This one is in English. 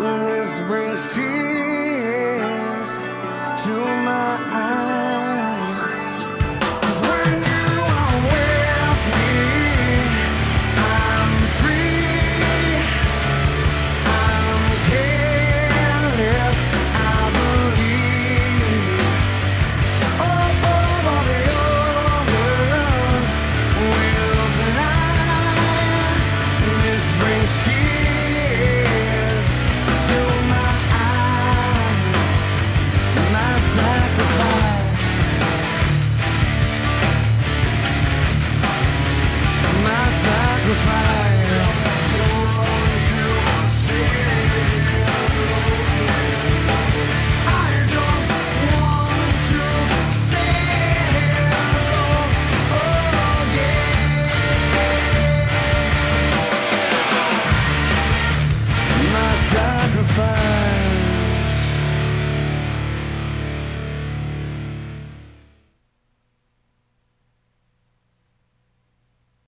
and this brings tears to